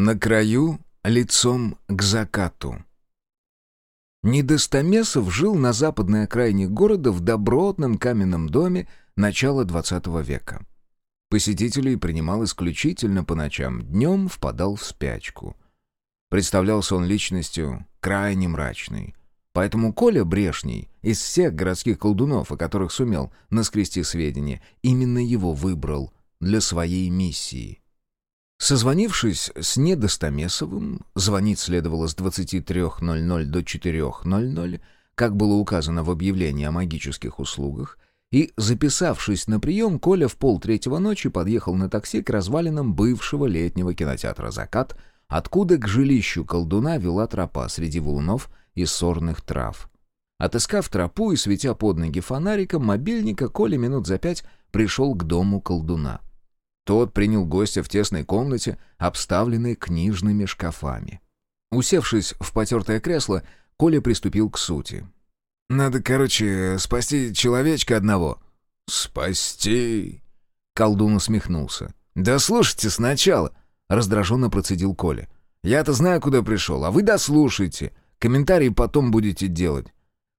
На краю, лицом к закату. Недостомесов жил на западной окраине города в добротном каменном доме начала XX века. Посетителей принимал исключительно по ночам, днем впадал в спячку. Представлялся он личностью крайне мрачной. Поэтому Коля Брешний из всех городских колдунов, о которых сумел наскрести сведения, именно его выбрал для своей миссии. Созвонившись с Недостомесовым, звонить следовало с 23.00 до 4.00, как было указано в объявлении о магических услугах, и, записавшись на прием, Коля в полтретьего ночи подъехал на такси к развалинам бывшего летнего кинотеатра «Закат», откуда к жилищу колдуна вела тропа среди валунов и сорных трав. Отыскав тропу и светя под ноги фонариком мобильника, Коля минут за пять пришел к дому колдуна. Тот принял гостя в тесной комнате, обставленной книжными шкафами. Усевшись в потертое кресло, Коля приступил к сути. «Надо, короче, спасти человечка одного». «Спасти?» Колдун усмехнулся. «Да слушайте сначала», — раздраженно процедил Коля. «Я-то знаю, куда пришел, а вы дослушайте. Комментарии потом будете делать».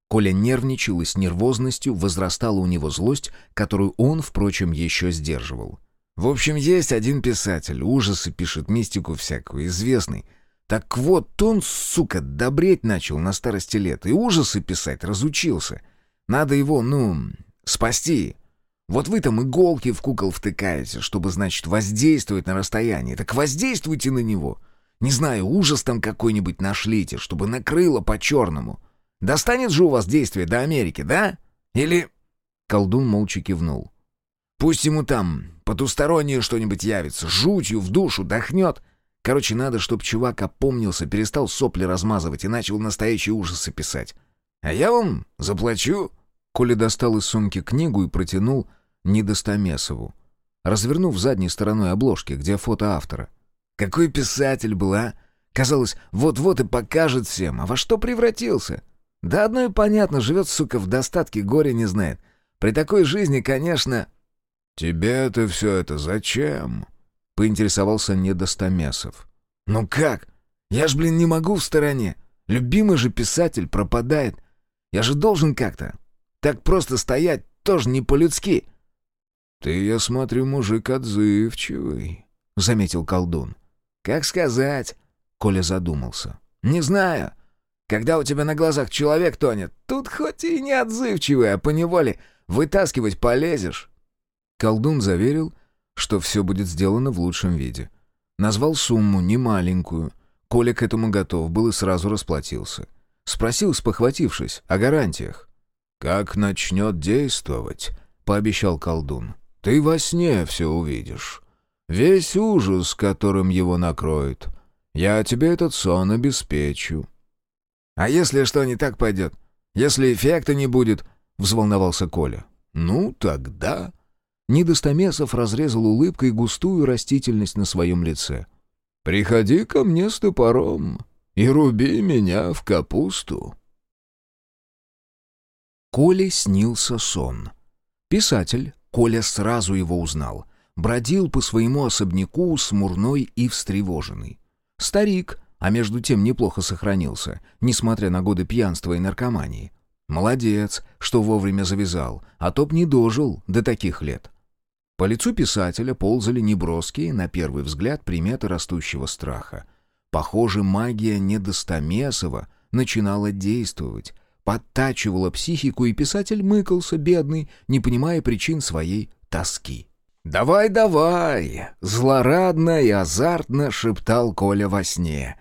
Коля нервничал, и с нервозностью возрастала у него злость, которую он, впрочем, еще сдерживал. В общем, есть один писатель, ужасы пишет, мистику всякую, известный. Так вот, он, сука, добреть начал на старости лет и ужасы писать разучился. Надо его, ну, спасти. Вот вы там иголки в кукол втыкаете, чтобы, значит, воздействовать на расстоянии. Так воздействуйте на него. Не знаю, ужас там какой-нибудь нашлите, чтобы накрыло по-черному. Достанет же у вас действие до Америки, да? Или...» Колдун молча кивнул. «Пусть ему там Потустороннее что-нибудь явится, жутью в душу дохнет. Короче, надо, чтоб чувак опомнился, перестал сопли размазывать и начал настоящие ужасы писать. А я вам заплачу». Коля достал из сумки книгу и протянул Недостомесову, развернув задней стороной обложки, где фото автора. «Какой писатель был, а? Казалось, вот-вот и покажет всем, а во что превратился? Да одно и понятно, живет, сука, в достатке, горе не знает. При такой жизни, конечно...» «Тебе-то все это зачем?» — поинтересовался Недостомесов. «Ну как? Я ж, блин, не могу в стороне. Любимый же писатель пропадает. Я же должен как-то. Так просто стоять тоже не по-людски». «Ты, я смотрю, мужик отзывчивый», — заметил колдун. «Как сказать?» — Коля задумался. «Не знаю. Когда у тебя на глазах человек тонет, тут хоть и не отзывчивый, а поневоле вытаскивать полезешь. Колдун заверил, что все будет сделано в лучшем виде. Назвал сумму, немаленькую. Коля к этому готов был и сразу расплатился. Спросил, спохватившись, о гарантиях. «Как начнет действовать», — пообещал колдун, — «ты во сне все увидишь. Весь ужас, которым его накроет. Я тебе этот сон обеспечу». «А если что не так пойдет? Если эффекта не будет?» — взволновался Коля. «Ну, тогда...» Недостомесов разрезал улыбкой густую растительность на своем лице. «Приходи ко мне с топором и руби меня в капусту». Коле снился сон. Писатель, Коля сразу его узнал, бродил по своему особняку смурной и встревоженный. Старик, а между тем неплохо сохранился, несмотря на годы пьянства и наркомании. Молодец, что вовремя завязал, а то б не дожил до таких лет. По лицу писателя ползали неброские, на первый взгляд, приметы растущего страха. Похоже, магия Недостомесова начинала действовать, подтачивала психику, и писатель мыкался, бедный, не понимая причин своей тоски. «Давай, давай!» — злорадно и азартно шептал Коля во сне.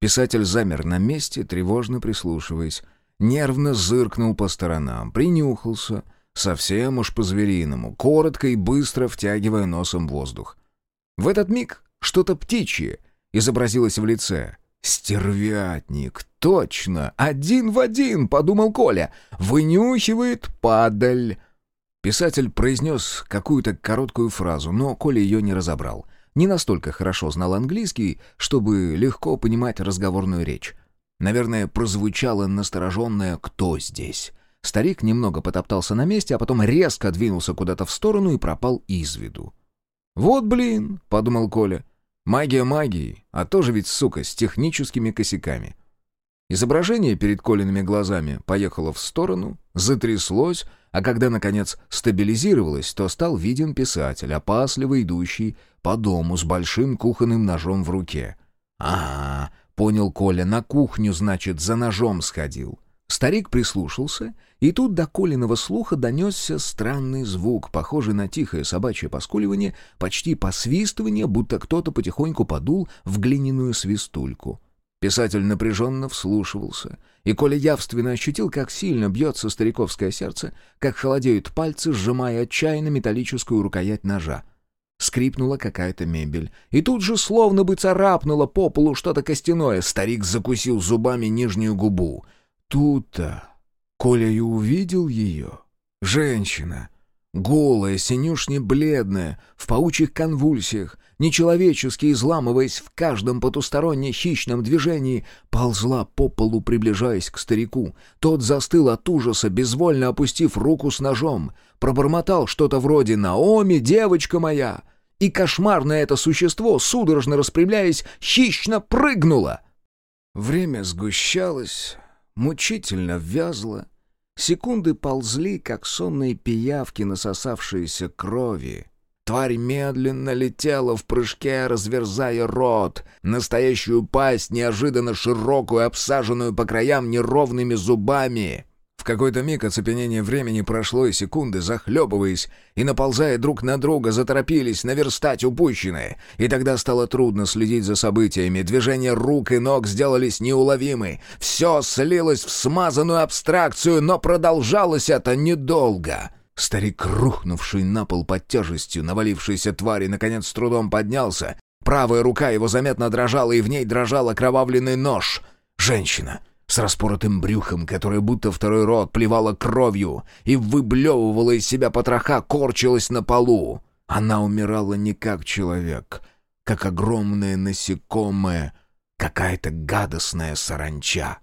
Писатель замер на месте, тревожно прислушиваясь, нервно зыркнул по сторонам, принюхался — Совсем уж по-звериному, коротко и быстро втягивая носом воздух. В этот миг что-то птичье изобразилось в лице. «Стервятник, точно! Один в один!» — подумал Коля. «Вынюхивает падаль!» Писатель произнес какую-то короткую фразу, но Коля ее не разобрал. Не настолько хорошо знал английский, чтобы легко понимать разговорную речь. Наверное, прозвучало настороженное «Кто здесь?». Старик немного потоптался на месте, а потом резко двинулся куда-то в сторону и пропал из виду. «Вот блин», — подумал Коля, — Магия магии, а тоже ведь, сука, с техническими косяками. Изображение перед Колиными глазами поехало в сторону, затряслось, а когда, наконец, стабилизировалось, то стал виден писатель, опасливо идущий по дому с большим кухонным ножом в руке. «Ага», — понял Коля, — «на кухню, значит, за ножом сходил». Старик прислушался, и тут до Колиного слуха донесся странный звук, похожий на тихое собачье поскуливание, почти посвистывание, будто кто-то потихоньку подул в глиняную свистульку. Писатель напряженно вслушивался, и Коля явственно ощутил, как сильно бьется стариковское сердце, как холодеют пальцы, сжимая отчаянно металлическую рукоять ножа. Скрипнула какая-то мебель, и тут же словно бы царапнуло по полу что-то костяное. Старик закусил зубами нижнюю губу. Тут-то Коля и увидел ее. Женщина — Голая, синюшне-бледная, в паучьих конвульсиях, нечеловечески изламываясь в каждом потусторонне хищном движении, ползла по полу, приближаясь к старику. Тот застыл от ужаса, безвольно опустив руку с ножом. Пробормотал что-то вроде «Наоми, девочка моя!» И кошмарное это существо, судорожно распрямляясь, хищно прыгнуло. Время сгущалось, мучительно вязло, Секунды ползли, как сонные пиявки, насосавшиеся крови. Тварь медленно летела в прыжке, разверзая рот, настоящую пасть, неожиданно широкую, обсаженную по краям неровными зубами. В какой-то миг оцепенение времени прошло, и секунды, захлебываясь и наползая друг на друга, заторопились наверстать упущенное. И тогда стало трудно следить за событиями. Движения рук и ног сделались неуловимы. Все слилось в смазанную абстракцию, но продолжалось это недолго. Старик, рухнувший на пол под тяжестью навалившейся твари, наконец с трудом поднялся. Правая рука его заметно дрожала, и в ней дрожал окровавленный нож. Женщина с распоротым брюхом, которое будто второй рот плевала кровью и выблевывала из себя потроха, корчилась на полу. Она умирала не как человек, как огромное насекомое, какая-то гадостная саранча.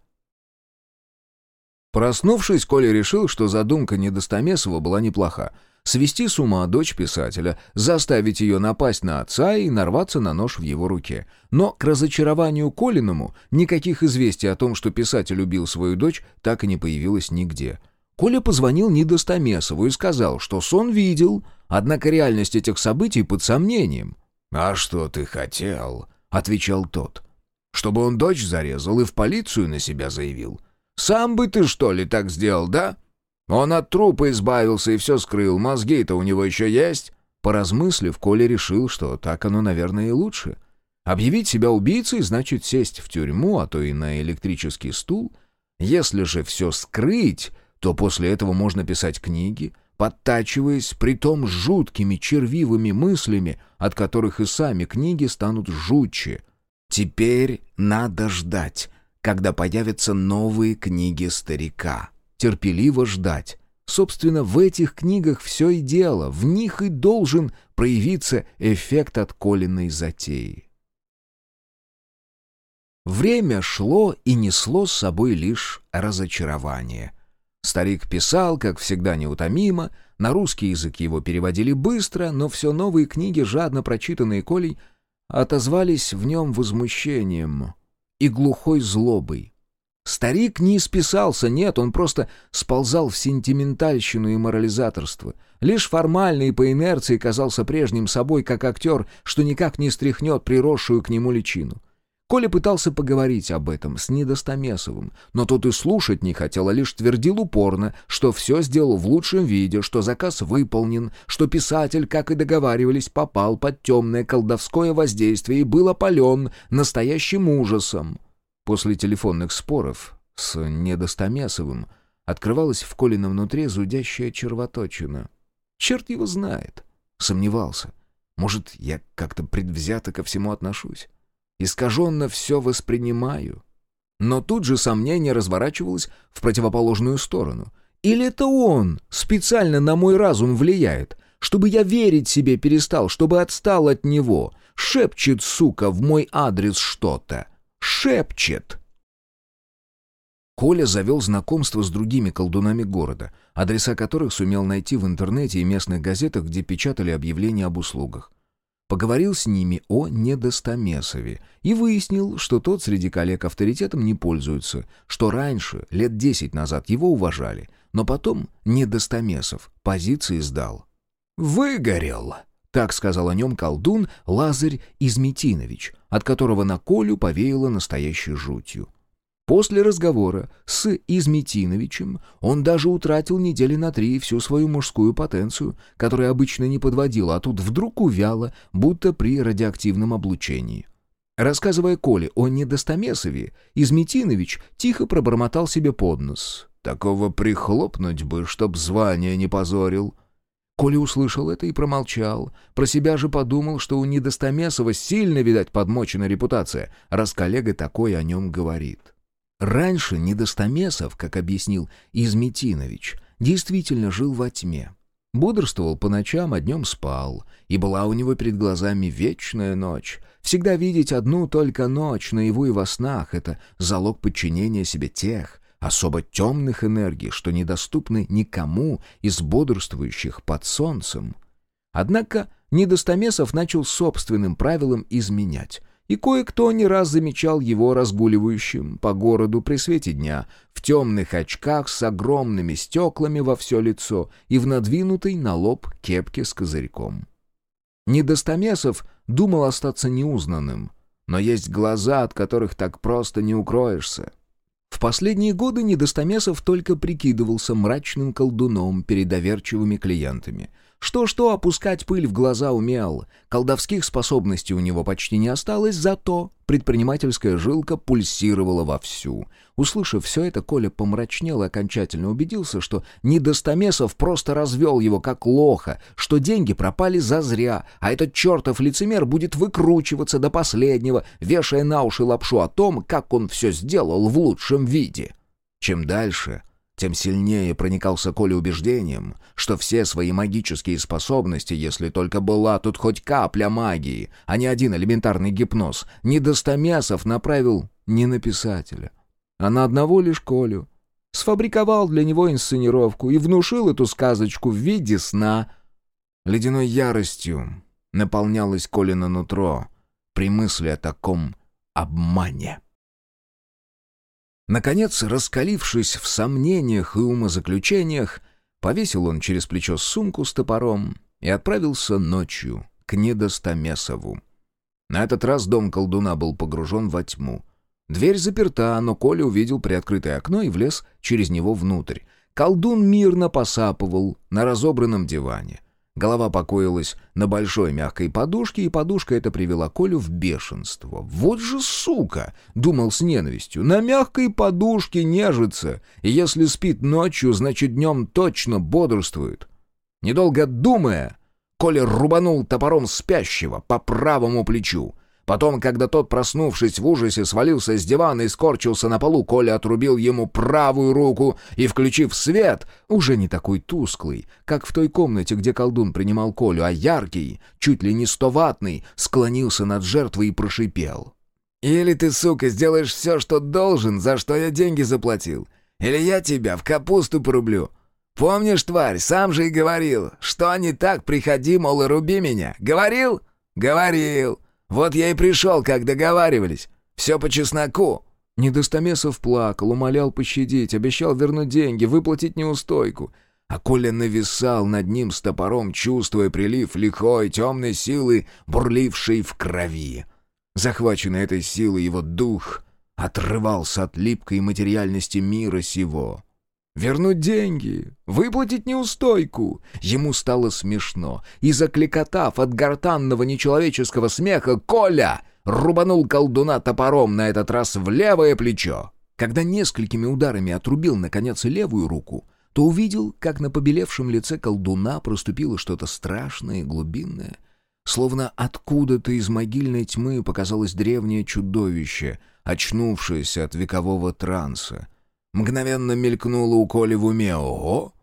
Проснувшись, Коля решил, что задумка Недостомесова была неплоха свести с ума дочь писателя, заставить ее напасть на отца и нарваться на нож в его руке. Но к разочарованию Колиному никаких известий о том, что писатель убил свою дочь, так и не появилось нигде. Коля позвонил Недостомесову и сказал, что сон видел, однако реальность этих событий под сомнением. «А что ты хотел?» — отвечал тот. «Чтобы он дочь зарезал и в полицию на себя заявил. Сам бы ты, что ли, так сделал, да?» Он от трупа избавился и все скрыл. Мозги-то у него еще есть?» Поразмыслив, Коля решил, что так оно, наверное, и лучше. Объявить себя убийцей значит сесть в тюрьму, а то и на электрический стул. Если же все скрыть, то после этого можно писать книги, подтачиваясь притом жуткими червивыми мыслями, от которых и сами книги станут жутче. Теперь надо ждать, когда появятся новые книги старика терпеливо ждать. Собственно, в этих книгах все и дело, в них и должен проявиться эффект от Колиной затеи. Время шло и несло с собой лишь разочарование. Старик писал, как всегда неутомимо, на русский язык его переводили быстро, но все новые книги, жадно прочитанные Колей, отозвались в нем возмущением и глухой злобой. Старик не исписался, нет, он просто сползал в сентиментальщину и морализаторство. Лишь формально и по инерции казался прежним собой, как актер, что никак не стряхнет приросшую к нему личину. Коля пытался поговорить об этом с Недостомесовым, но тот и слушать не хотел, а лишь твердил упорно, что все сделал в лучшем виде, что заказ выполнен, что писатель, как и договаривались, попал под темное колдовское воздействие и был опален настоящим ужасом. После телефонных споров с Недостомесовым открывалась в Колином внутри зудящая червоточина. Черт его знает. Сомневался. Может, я как-то предвзято ко всему отношусь. Искаженно все воспринимаю. Но тут же сомнение разворачивалось в противоположную сторону. Или это он специально на мой разум влияет, чтобы я верить себе перестал, чтобы отстал от него, шепчет, сука, в мой адрес что-то шепчет. Коля завел знакомство с другими колдунами города, адреса которых сумел найти в интернете и местных газетах, где печатали объявления об услугах. Поговорил с ними о Недостамесове и выяснил, что тот среди коллег авторитетом не пользуется, что раньше, лет десять назад, его уважали, но потом Недостамесов позиции сдал. «Выгорел!» — так сказал о нем колдун Лазарь Изметинович, от которого на Колю повеяло настоящей жутью. После разговора с Изметиновичем он даже утратил недели на три всю свою мужскую потенцию, которая обычно не подводила, а тут вдруг увяла, будто при радиоактивном облучении. Рассказывая Коле о Недостамесове, Изметинович тихо пробормотал себе под нос. «Такого прихлопнуть бы, чтоб звание не позорил». Коля услышал это и промолчал. Про себя же подумал, что у Недостамесова сильно, видать, подмочена репутация, раз коллега такой о нем говорит. Раньше Недостамесов, как объяснил Изметинович, действительно жил во тьме. Бодрствовал по ночам, а днем спал, и была у него перед глазами вечная ночь. Всегда видеть одну только ночь, наяву и во снах — это залог подчинения себе тех, особо темных энергий, что недоступны никому из бодрствующих под солнцем. Однако Недостамесов начал собственным правилам изменять — и кое-кто не раз замечал его разгуливающим по городу при свете дня, в темных очках с огромными стеклами во все лицо и в надвинутой на лоб кепке с козырьком. Недостамесов думал остаться неузнанным, но есть глаза, от которых так просто не укроешься. В последние годы Недостамесов только прикидывался мрачным колдуном перед доверчивыми клиентами — что-что опускать пыль в глаза умел. Колдовских способностей у него почти не осталось, зато предпринимательская жилка пульсировала вовсю. Услышав все это, Коля помрачнел и окончательно убедился, что Недостамесов просто развел его как лоха, что деньги пропали зазря, а этот чертов лицемер будет выкручиваться до последнего, вешая на уши лапшу о том, как он все сделал в лучшем виде. Чем дальше, тем сильнее проникался Коля убеждением, что все свои магические способности, если только была тут хоть капля магии, а не один элементарный гипноз, недостамесов направил не на писателя, а на одного лишь Колю. Сфабриковал для него инсценировку и внушил эту сказочку в виде сна. Ледяной яростью наполнялось Колина нутро при мысли о таком обмане. Наконец, раскалившись в сомнениях и умозаключениях, повесил он через плечо сумку с топором и отправился ночью к Недостамесову. На этот раз дом колдуна был погружен во тьму. Дверь заперта, но Коля увидел приоткрытое окно и влез через него внутрь. Колдун мирно посапывал на разобранном диване. Голова покоилась на большой мягкой подушке, и подушка эта привела Колю в бешенство. «Вот же сука!» — думал с ненавистью. «На мягкой подушке нежится, и если спит ночью, значит днем точно бодрствует». Недолго думая, Коля рубанул топором спящего по правому плечу. Потом, когда тот, проснувшись в ужасе, свалился с дивана и скорчился на полу, Коля отрубил ему правую руку и, включив свет, уже не такой тусклый, как в той комнате, где колдун принимал Колю, а яркий, чуть ли не стоватный, склонился над жертвой и прошипел. «Или ты, сука, сделаешь все, что должен, за что я деньги заплатил, или я тебя в капусту порублю. Помнишь, тварь, сам же и говорил, что не так, приходи, мол, и руби меня. Говорил? Говорил. Вот я и пришел, как договаривались. Все по чесноку». Недостамесов плакал, умолял пощадить, обещал вернуть деньги, выплатить неустойку. А Коля нависал над ним с топором, чувствуя прилив лихой темной силы, бурлившей в крови. Захваченный этой силой его дух отрывался от липкой материальности мира сего. Вернуть деньги, выплатить неустойку. Ему стало смешно, и, закликотав от гортанного нечеловеческого смеха, Коля рубанул колдуна топором на этот раз в левое плечо. Когда несколькими ударами отрубил, наконец, левую руку, то увидел, как на побелевшем лице колдуна проступило что-то страшное и глубинное. Словно откуда-то из могильной тьмы показалось древнее чудовище, очнувшееся от векового транса — Мгновенно мелькнуло у Коли в уме «Ого!»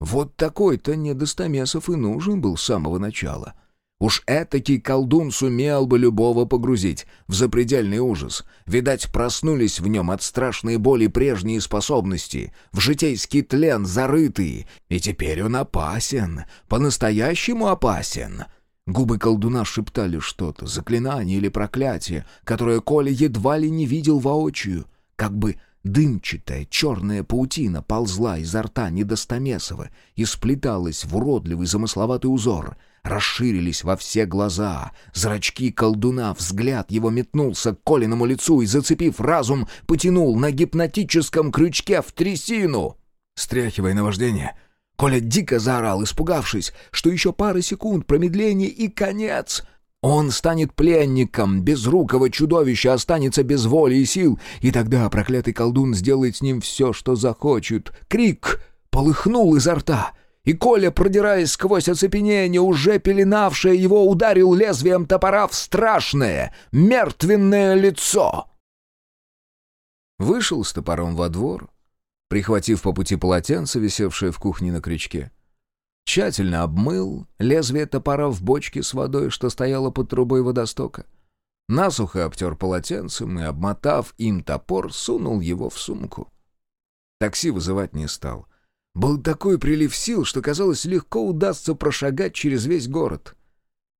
Вот такой-то недостамесов и нужен был с самого начала. Уж этакий колдун сумел бы любого погрузить в запредельный ужас. Видать, проснулись в нем от страшной боли прежние способности, в житейский тлен зарытые, и теперь он опасен, по-настоящему опасен. Губы колдуна шептали что-то, заклинание или проклятие, которое Коля едва ли не видел воочию, как бы Дымчатая черная паутина ползла изо рта Недостомесова и сплеталась в уродливый замысловатый узор. Расширились во все глаза. Зрачки колдуна, взгляд его метнулся к Колиному лицу и, зацепив разум, потянул на гипнотическом крючке в трясину. Стряхивая наваждение, Коля дико заорал, испугавшись, что еще пара секунд промедления и конец — он станет пленником, безрукого чудовища останется без воли и сил, и тогда проклятый колдун сделает с ним все, что захочет. Крик полыхнул изо рта, и Коля, продираясь сквозь оцепенение, уже пеленавшее его, ударил лезвием топора в страшное, мертвенное лицо. Вышел с топором во двор, прихватив по пути полотенце, висевшее в кухне на крючке. Тщательно обмыл лезвие топора в бочке с водой, что стояла под трубой водостока. Насухо обтер полотенцем и, обмотав им топор, сунул его в сумку. Такси вызывать не стал. Был такой прилив сил, что, казалось, легко удастся прошагать через весь город.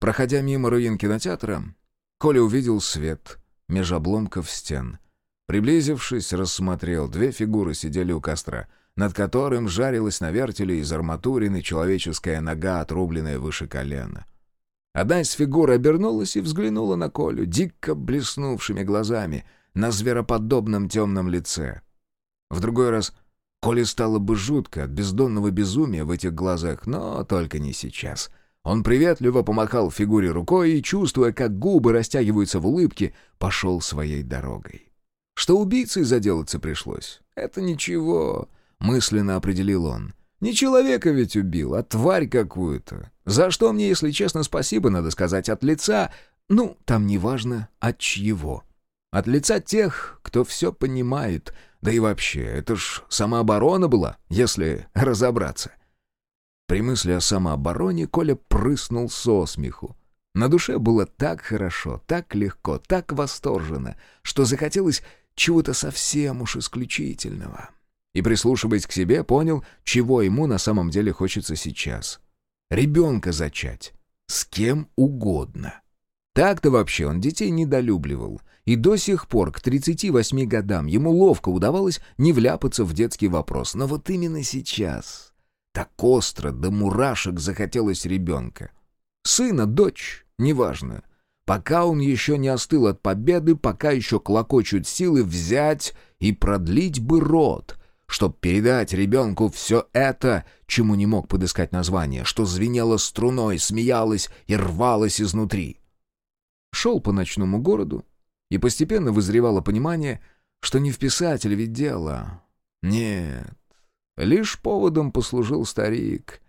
Проходя мимо руин кинотеатра, Коля увидел свет меж обломков стен. Приблизившись, рассмотрел, две фигуры сидели у костра — над которым жарилась на вертеле из арматурины человеческая нога, отрубленная выше колена. Одна из фигур обернулась и взглянула на Колю, дико блеснувшими глазами, на звероподобном темном лице. В другой раз Коле стало бы жутко от бездонного безумия в этих глазах, но только не сейчас. Он приветливо помахал фигуре рукой и, чувствуя, как губы растягиваются в улыбке, пошел своей дорогой. Что убийцей заделаться пришлось, это ничего мысленно определил он. «Не человека ведь убил, а тварь какую-то. За что мне, если честно, спасибо, надо сказать, от лица... Ну, там неважно, от чьего. От лица тех, кто все понимает. Да и вообще, это ж самооборона была, если разобраться». При мысли о самообороне Коля прыснул со смеху. На душе было так хорошо, так легко, так восторженно, что захотелось чего-то совсем уж исключительного и, прислушиваясь к себе, понял, чего ему на самом деле хочется сейчас. Ребенка зачать. С кем угодно. Так-то вообще он детей недолюбливал. И до сих пор, к 38 годам, ему ловко удавалось не вляпаться в детский вопрос. Но вот именно сейчас так остро до мурашек захотелось ребенка. Сына, дочь, неважно. Пока он еще не остыл от победы, пока еще клокочут силы взять и продлить бы рот — чтобы передать ребенку все это, чему не мог подыскать название, что звенело струной, смеялось и рвалось изнутри. Шел по ночному городу, и постепенно вызревало понимание, что не в писателе ведь дело. Нет, лишь поводом послужил старик.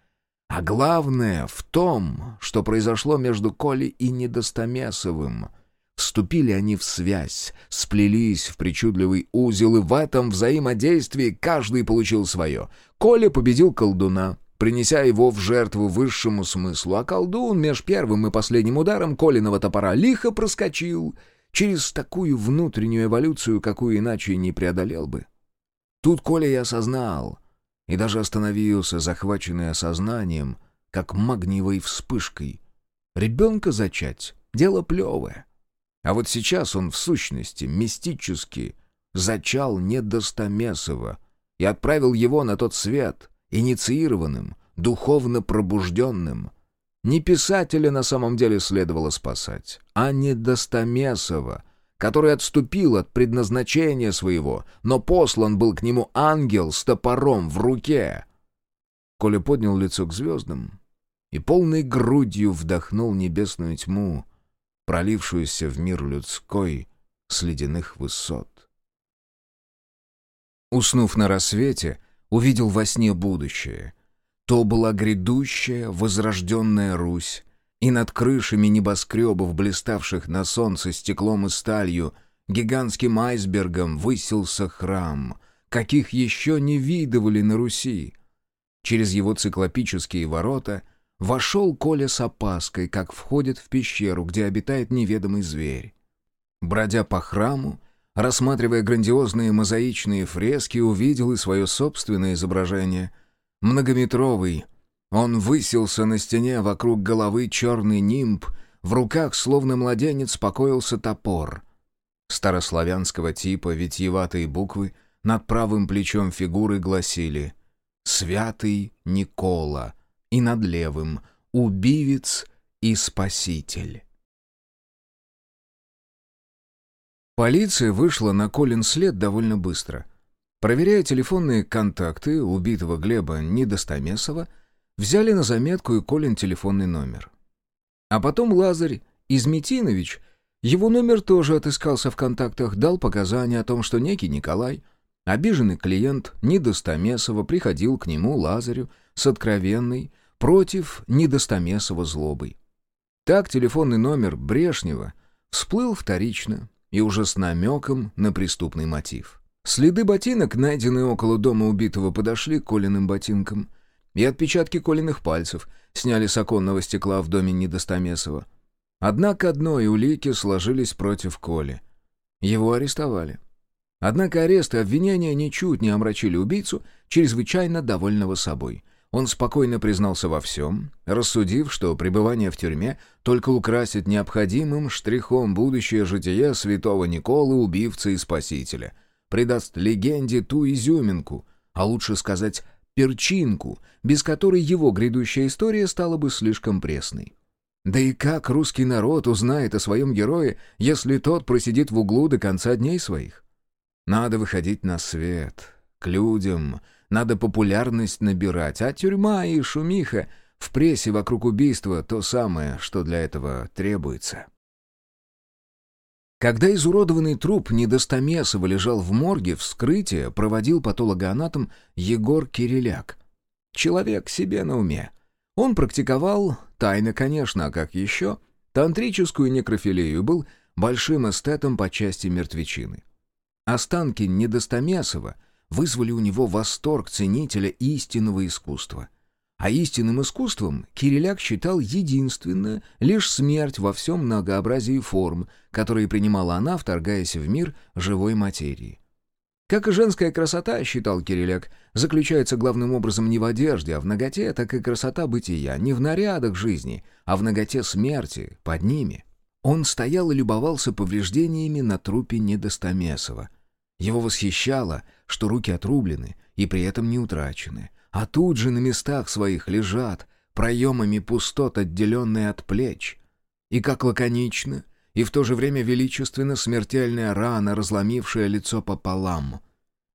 А главное в том, что произошло между Колей и Недостомесовым — Вступили они в связь, сплелись в причудливый узел, и в этом взаимодействии каждый получил свое. Коля победил колдуна, принеся его в жертву высшему смыслу, а колдун меж первым и последним ударом Колиного топора лихо проскочил через такую внутреннюю эволюцию, какую иначе не преодолел бы. Тут Коля и осознал, и даже остановился, захваченный осознанием, как магниевой вспышкой. Ребенка зачать — дело плевое. А вот сейчас он в сущности мистически зачал Недостомесова и отправил его на тот свет, инициированным, духовно пробужденным. Не писателя на самом деле следовало спасать, а Недостомесова, который отступил от предназначения своего, но послан был к нему ангел с топором в руке. Коля поднял лицо к звездам и полной грудью вдохнул небесную тьму, пролившуюся в мир людской с ледяных высот. Уснув на рассвете, увидел во сне будущее. То была грядущая, возрожденная Русь, и над крышами небоскребов, блиставших на солнце стеклом и сталью, гигантским айсбергом высился храм, каких еще не видывали на Руси. Через его циклопические ворота Вошел Коля с опаской, как входит в пещеру, где обитает неведомый зверь. Бродя по храму, рассматривая грандиозные мозаичные фрески, увидел и свое собственное изображение. Многометровый, Он высился на стене вокруг головы черный нимб, в руках, словно младенец, покоился топор. Старославянского типа витиеватые буквы над правым плечом фигуры гласили «Святый Никола» и над левым «Убивец и Спаситель». Полиция вышла на Колин след довольно быстро. Проверяя телефонные контакты убитого Глеба Недостомесова, взяли на заметку и Колин телефонный номер. А потом Лазарь Изметинович, его номер тоже отыскался в контактах, дал показания о том, что некий Николай, обиженный клиент Недостомесова, приходил к нему, Лазарю, с откровенной, против Недостомесова злобой. Так телефонный номер Брешнева всплыл вторично, и уже с намеком на преступный мотив. Следы ботинок, найденные около дома убитого, подошли к Колиным ботинкам. И отпечатки Колиных пальцев сняли с оконного стекла в доме Недостомесова. Однако одной улики сложились против Коли. Его арестовали. Однако арест и обвинения ничуть не омрачили убийцу, чрезвычайно довольного собой. Он спокойно признался во всем, рассудив, что пребывание в тюрьме только украсит необходимым штрихом будущее житие святого Николы, убивца и спасителя, придаст легенде ту изюминку, а лучше сказать перчинку, без которой его грядущая история стала бы слишком пресной. Да и как русский народ узнает о своем герое, если тот просидит в углу до конца дней своих? Надо выходить на свет, к людям, надо популярность набирать, а тюрьма и шумиха в прессе вокруг убийства — то самое, что для этого требуется. Когда изуродованный труп Недостомесова лежал в морге, вскрытие проводил патологоанатом Егор Кириляк. Человек себе на уме. Он практиковал, тайно, конечно, а как еще, тантрическую некрофилию был большим эстетом по части мертвечины. Останки Недостомесова — вызвали у него восторг ценителя истинного искусства. А истинным искусством Кириляк считал единственное, лишь смерть во всем многообразии форм, которые принимала она, вторгаясь в мир живой материи. Как и женская красота, считал Кириляк, заключается главным образом не в одежде, а в ноготе, так и красота бытия, не в нарядах жизни, а в ноготе смерти, под ними. Он стоял и любовался повреждениями на трупе Недостомесова — его восхищало, что руки отрублены и при этом не утрачены, а тут же на местах своих лежат, проемами пустот, отделенные от плеч. И как лаконично, и в то же время величественно смертельная рана, разломившая лицо пополам.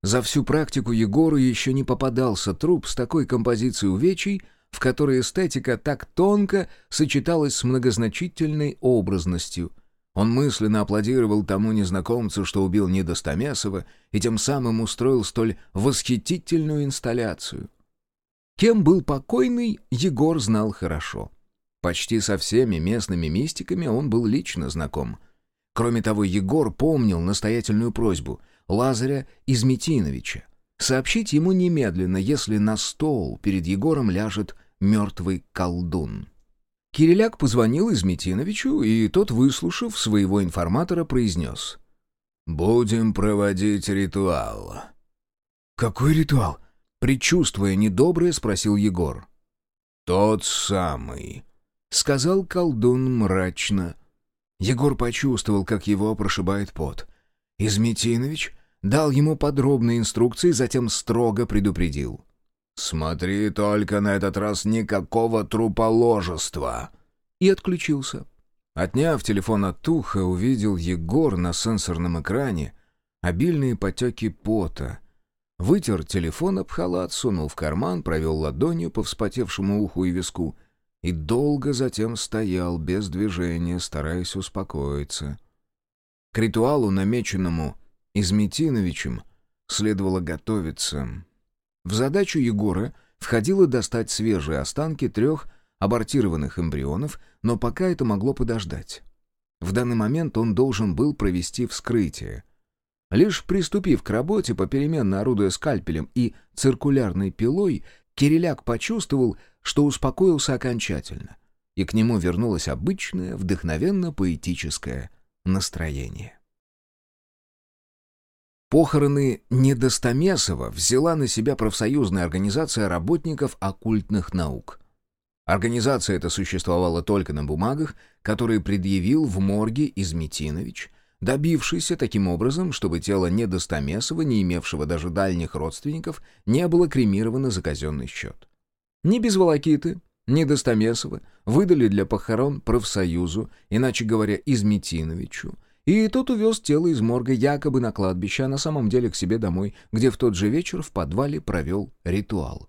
За всю практику Егору еще не попадался труп с такой композицией увечий, в которой эстетика так тонко сочеталась с многозначительной образностью — он мысленно аплодировал тому незнакомцу, что убил Недостомесова, и тем самым устроил столь восхитительную инсталляцию. Кем был покойный, Егор знал хорошо. Почти со всеми местными мистиками он был лично знаком. Кроме того, Егор помнил настоятельную просьбу Лазаря Изметиновича сообщить ему немедленно, если на стол перед Егором ляжет мертвый колдун. Кириляк позвонил Изметиновичу, и тот, выслушав своего информатора, произнес. «Будем проводить ритуал». «Какой ритуал?» Предчувствуя недоброе, спросил Егор. «Тот самый», — сказал колдун мрачно. Егор почувствовал, как его прошибает пот. Изметинович дал ему подробные инструкции, затем строго предупредил. «Смотри только на этот раз никакого труположества!» И отключился. Отняв телефон от уха, увидел Егор на сенсорном экране обильные потеки пота. Вытер телефон об халат, сунул в карман, провел ладонью по вспотевшему уху и виску и долго затем стоял без движения, стараясь успокоиться. К ритуалу, намеченному Изметиновичем, следовало готовиться в задачу Егора входило достать свежие останки трех абортированных эмбрионов, но пока это могло подождать. В данный момент он должен был провести вскрытие. Лишь приступив к работе, попеременно орудуя скальпелем и циркулярной пилой, Кириляк почувствовал, что успокоился окончательно, и к нему вернулось обычное, вдохновенно-поэтическое настроение. Похороны Недостомесова взяла на себя профсоюзная организация работников оккультных наук. Организация эта существовала только на бумагах, которые предъявил в морге Изметинович, добившийся таким образом, чтобы тело Недостамесова, не имевшего даже дальних родственников, не было кремировано за казенный счет. Не без волокиты, Недостамесова выдали для похорон профсоюзу, иначе говоря, Изметиновичу, и тот увез тело из морга якобы на кладбище, а на самом деле к себе домой, где в тот же вечер в подвале провел ритуал.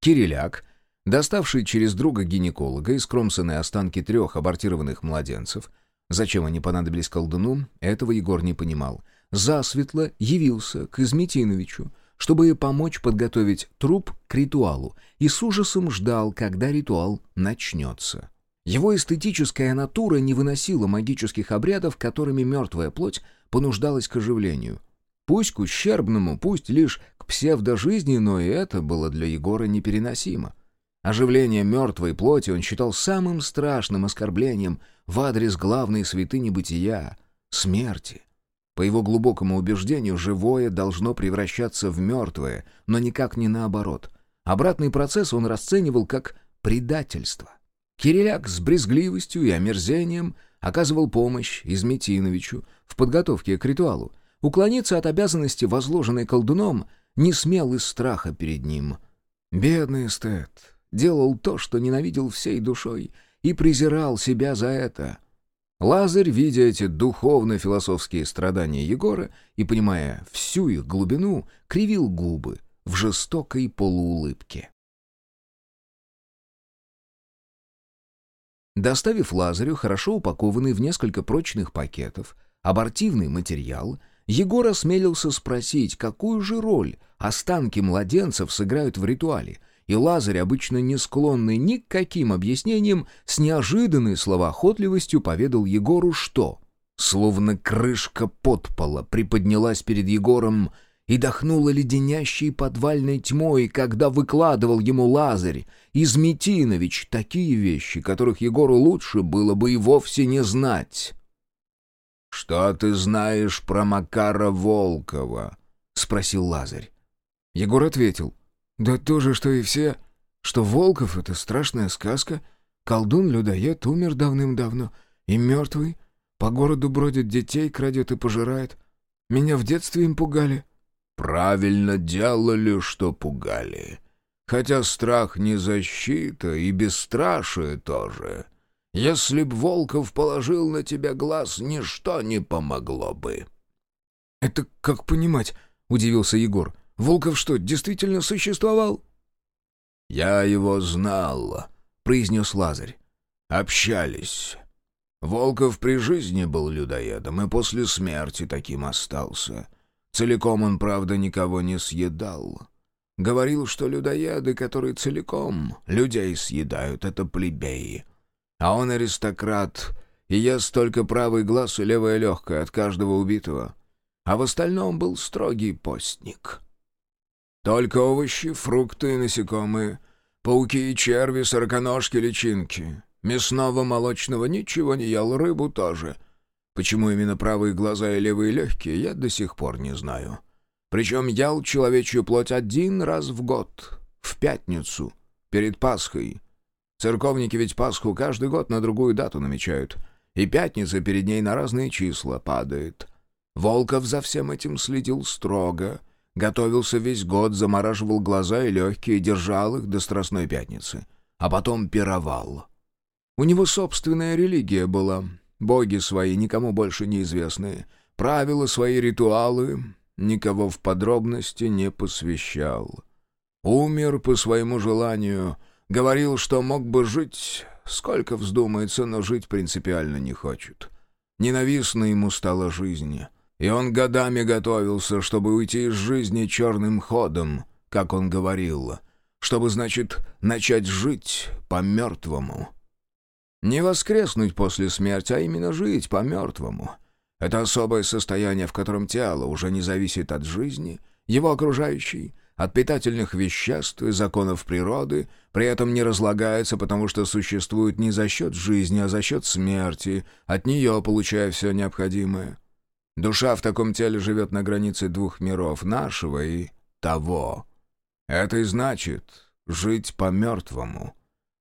Кириляк, доставший через друга-гинеколога искромсанные останки трех абортированных младенцев, зачем они понадобились колдуну, этого Егор не понимал, засветло явился к Изметиновичу, чтобы помочь подготовить труп к ритуалу, и с ужасом ждал, когда ритуал начнется. Его эстетическая натура не выносила магических обрядов, которыми мертвая плоть понуждалась к оживлению. Пусть к ущербному, пусть лишь к псевдожизни, но и это было для Егора непереносимо. Оживление мертвой плоти он считал самым страшным оскорблением в адрес главной святыни бытия — смерти. По его глубокому убеждению, живое должно превращаться в мертвое, но никак не наоборот. Обратный процесс он расценивал как предательство. Кириляк с брезгливостью и омерзением оказывал помощь Изметиновичу в подготовке к ритуалу. Уклониться от обязанности, возложенной колдуном, не смел из страха перед ним. Бедный эстет делал то, что ненавидел всей душой, и презирал себя за это. Лазарь, видя эти духовно-философские страдания Егора и понимая всю их глубину, кривил губы в жестокой полуулыбке. Доставив Лазарю хорошо упакованный в несколько прочных пакетов абортивный материал, Егор осмелился спросить, какую же роль останки младенцев сыграют в ритуале, и Лазарь, обычно не склонный ни к каким объяснениям, с неожиданной словоохотливостью поведал Егору, что, словно крышка подпола, приподнялась перед Егором и дохнула леденящей подвальной тьмой, когда выкладывал ему Лазарь, Изметинович, такие вещи, которых Егору лучше было бы и вовсе не знать. «Что ты знаешь про Макара Волкова?» — спросил Лазарь. Егор ответил. «Да то же, что и все, что Волков — это страшная сказка, колдун-людоед умер давным-давно, и мертвый, по городу бродит детей, крадет и пожирает. Меня в детстве им пугали». Правильно делали, что пугали. Хотя страх не защита и бесстрашие тоже. Если б Волков положил на тебя глаз, ничто не помогло бы. — Это как понимать? — удивился Егор. — Волков что, действительно существовал? — Я его знал, — произнес Лазарь. — Общались. Волков при жизни был людоедом и после смерти таким остался. Целиком он, правда, никого не съедал. Говорил, что людоеды, которые целиком людей съедают, это плебеи. А он аристократ и ест только правый глаз и левое легкое от каждого убитого. А в остальном был строгий постник. Только овощи, фрукты и насекомые, пауки и черви, сороконожки, личинки. Мясного, молочного ничего не ел, рыбу тоже — Почему именно правые глаза и левые легкие, я до сих пор не знаю. Причем ел человечью плоть один раз в год, в пятницу, перед Пасхой. Церковники ведь Пасху каждый год на другую дату намечают, и пятница перед ней на разные числа падает. Волков за всем этим следил строго, готовился весь год, замораживал глаза и легкие, держал их до Страстной Пятницы, а потом пировал. У него собственная религия была — боги свои никому больше неизвестные, правила свои ритуалы, никого в подробности не посвящал. Умер по своему желанию, говорил, что мог бы жить, сколько вздумается, но жить принципиально не хочет. Ненавистна ему стала жизнь, и он годами готовился, чтобы уйти из жизни черным ходом, как он говорил, чтобы, значит, начать жить по-мертвому. Не воскреснуть после смерти, а именно жить по-мертвому. Это особое состояние, в котором тело уже не зависит от жизни, его окружающей, от питательных веществ и законов природы, при этом не разлагается, потому что существует не за счет жизни, а за счет смерти, от нее получая все необходимое. Душа в таком теле живет на границе двух миров, нашего и того. Это и значит жить по-мертвому.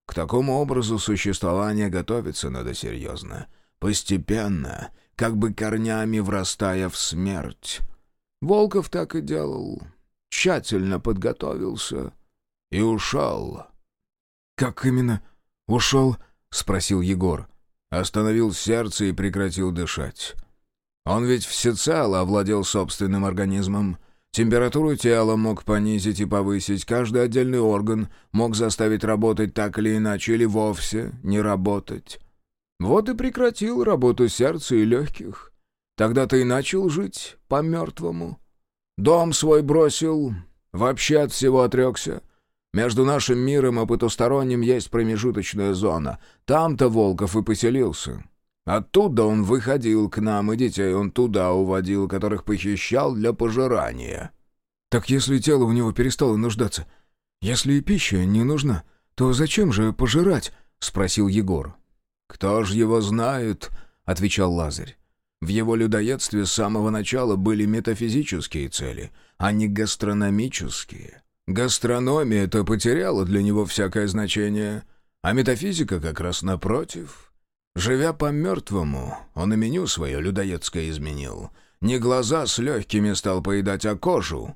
К такому образу существования готовиться надо серьезно. Постепенно, как бы корнями врастая в смерть. Волков так и делал. Тщательно подготовился и ушел. «Как именно ушел?» — спросил Егор. Остановил сердце и прекратил дышать. Он ведь всецело овладел собственным организмом. Температуру тела мог понизить и повысить, каждый отдельный орган мог заставить работать так или иначе, или вовсе не работать. Вот и прекратил работу сердца и легких. Тогда ты и начал жить по-мертвому. Дом свой бросил, вообще от всего отрекся. Между нашим миром и потусторонним есть промежуточная зона. Там-то Волков и поселился. Оттуда он выходил к нам, и детей он туда уводил, которых похищал для пожирания. Так если тело у него перестало нуждаться, если и пища не нужна, то зачем же пожирать? Спросил Егор. Кто ж его знает? Отвечал Лазарь. В его людоедстве с самого начала были метафизические цели, а не гастрономические. Гастрономия-то потеряла для него всякое значение, а метафизика как раз напротив. Живя по-мертвому, он и меню свое людоедское изменил. Не глаза с легкими стал поедать, а кожу.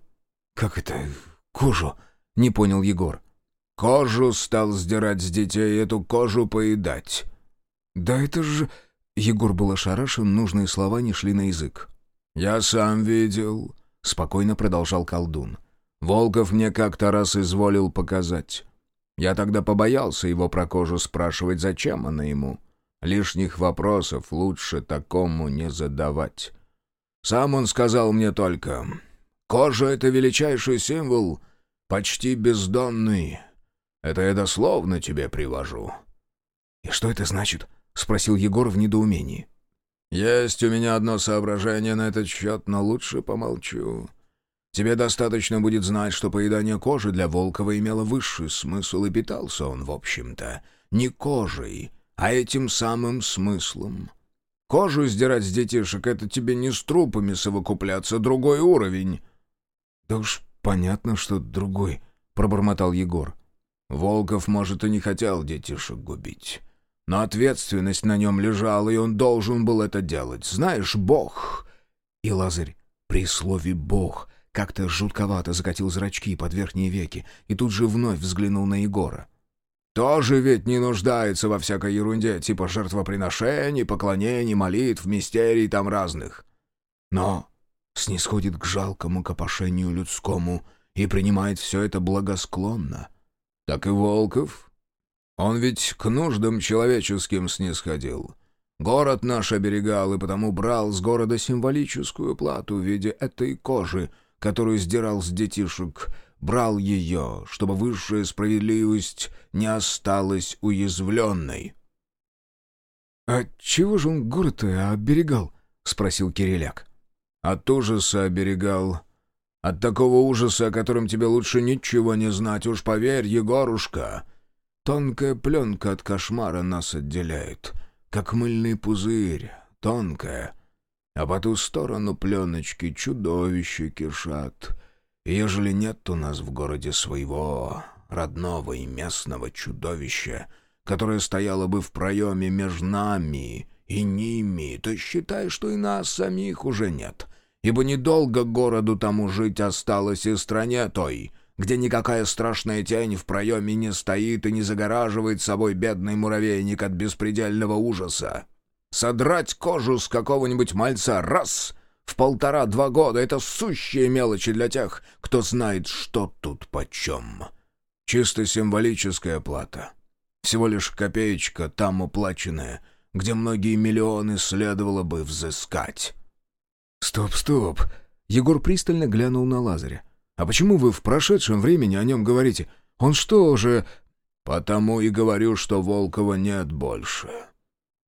«Как это кожу?» — не понял Егор. «Кожу стал сдирать с детей, эту кожу поедать». «Да это же...» Егор был ошарашен, нужные слова не шли на язык. «Я сам видел», — спокойно продолжал колдун. «Волков мне как-то раз изволил показать. Я тогда побоялся его про кожу спрашивать, зачем она ему. Лишних вопросов лучше такому не задавать. Сам он сказал мне только, «Кожа — это величайший символ, почти бездонный. Это я дословно тебе привожу». «И что это значит?» — спросил Егор в недоумении. «Есть у меня одно соображение на этот счет, но лучше помолчу. Тебе достаточно будет знать, что поедание кожи для Волкова имело высший смысл, и питался он, в общем-то, не кожей, а этим самым смыслом. Кожу сдирать с детишек — это тебе не с трупами совокупляться, другой уровень». «Да уж понятно, что другой», — пробормотал Егор. «Волков, может, и не хотел детишек губить». Но ответственность на нем лежала, и он должен был это делать. Знаешь, Бог...» И Лазарь при слове «Бог» как-то жутковато закатил зрачки под верхние веки и тут же вновь взглянул на Егора тоже ведь не нуждается во всякой ерунде, типа жертвоприношений, поклонений, молитв, мистерий там разных. Но снисходит к жалкому копошению людскому и принимает все это благосклонно. Так и Волков. Он ведь к нуждам человеческим снисходил. Город наш оберегал и потому брал с города символическую плату в виде этой кожи, которую сдирал с детишек, брал ее, чтобы высшая справедливость не осталась уязвленной. «А чего же он город-то оберегал?» — спросил Кириляк. «От ужаса оберегал. От такого ужаса, о котором тебе лучше ничего не знать, уж поверь, Егорушка. Тонкая пленка от кошмара нас отделяет, как мыльный пузырь, тонкая. А по ту сторону пленочки чудовища кишат» ежели нет у нас в городе своего родного и местного чудовища, которое стояло бы в проеме между нами и ними, то считай, что и нас самих уже нет, ибо недолго городу тому жить осталось и стране той, где никакая страшная тень в проеме не стоит и не загораживает собой бедный муравейник от беспредельного ужаса. Содрать кожу с какого-нибудь мальца раз — в полтора-два года — это сущие мелочи для тех, кто знает, что тут почем. Чисто символическая плата. Всего лишь копеечка там уплаченная, где многие миллионы следовало бы взыскать. «Стоп, стоп!» Егор пристально глянул на Лазаря. «А почему вы в прошедшем времени о нем говорите? Он что же...» «Потому и говорю, что Волкова нет больше.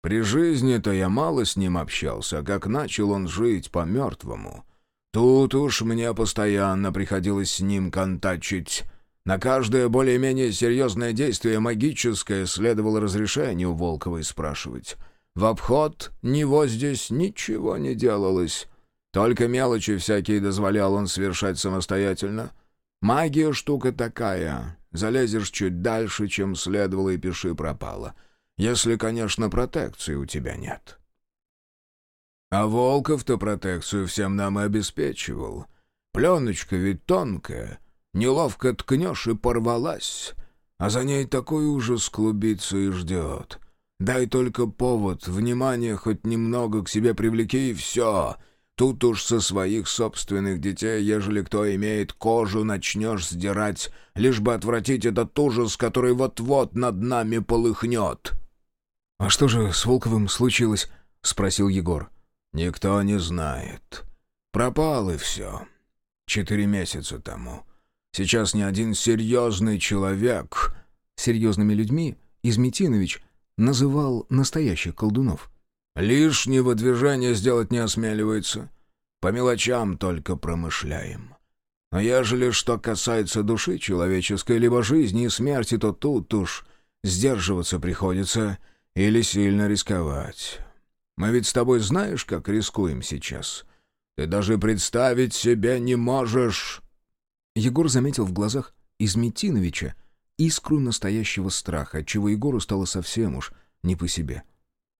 При жизни-то я мало с ним общался, а как начал он жить по-мертвому. Тут уж мне постоянно приходилось с ним контачить. На каждое более-менее серьезное действие магическое следовало разрешение у Волковой спрашивать. В обход него здесь ничего не делалось. Только мелочи всякие дозволял он совершать самостоятельно. Магия штука такая, залезешь чуть дальше, чем следовало, и пиши пропало. Если, конечно, протекции у тебя нет. А Волков-то протекцию всем нам и обеспечивал. Пленочка ведь тонкая, неловко ткнешь и порвалась, а за ней такой ужас клубится и ждет. Дай только повод, внимание хоть немного к себе привлеки, и все. Тут уж со своих собственных детей, ежели кто имеет кожу, начнешь сдирать, лишь бы отвратить этот ужас, который вот-вот над нами полыхнет». «А что же с Волковым случилось?» — спросил Егор. «Никто не знает. Пропал и все. Четыре месяца тому. Сейчас ни один серьезный человек...» Серьезными людьми Изметинович называл настоящих колдунов. «Лишнего движения сделать не осмеливается. По мелочам только промышляем. Но ежели что касается души человеческой, либо жизни и смерти, то тут уж сдерживаться приходится или сильно рисковать. Мы ведь с тобой знаешь, как рискуем сейчас. Ты даже представить себе не можешь...» Егор заметил в глазах Изметиновича искру настоящего страха, отчего Егору стало совсем уж не по себе.